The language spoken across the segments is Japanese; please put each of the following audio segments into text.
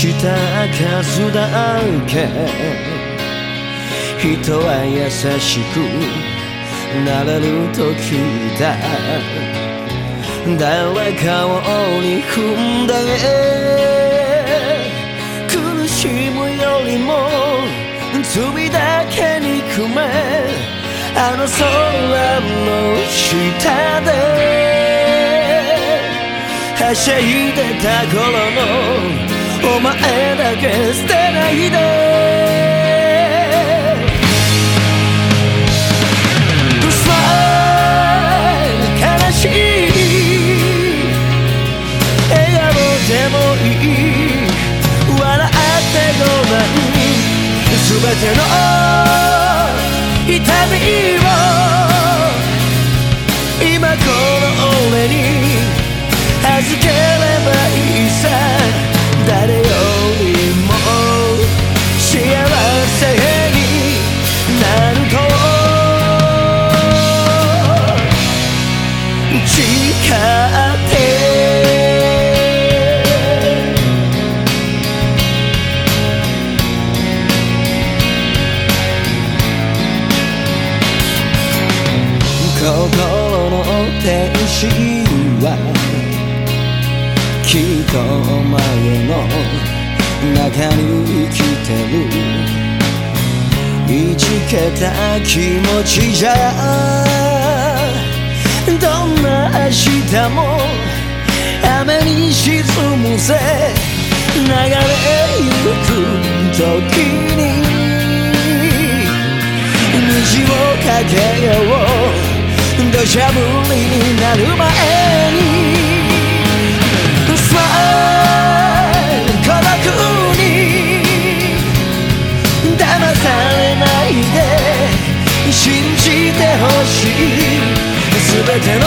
した数だけ。人は優しくなれる時だ。誰かを憎んで苦しむよりも罪だけ憎め。あの空の下で。はしゃいでた頃のお前だけ捨てないで天使はきっとお前の中に生きてるいじけた気持ちじゃどんな明日も雨に沈むぜ流れゆく時に虹をかけよう土砂降りになる前にスマイル孤独に騙されないで信じてほしい全ての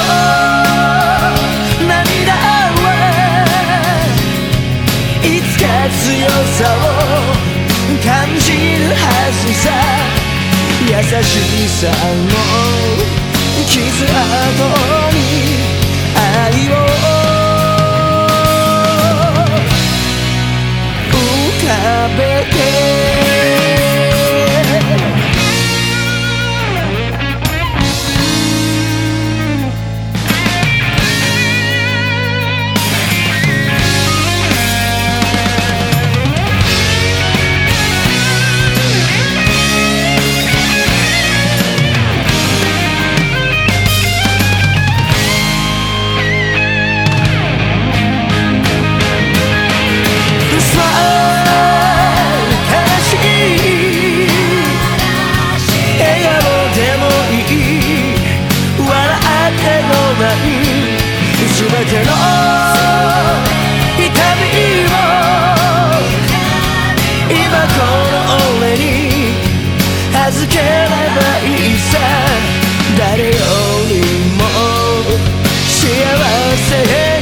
涙はいつか強さを感じるはずさ優しさの傷跡に愛を浮かべてない全ての痛みを今この俺に預ければいいさ誰よりも幸せ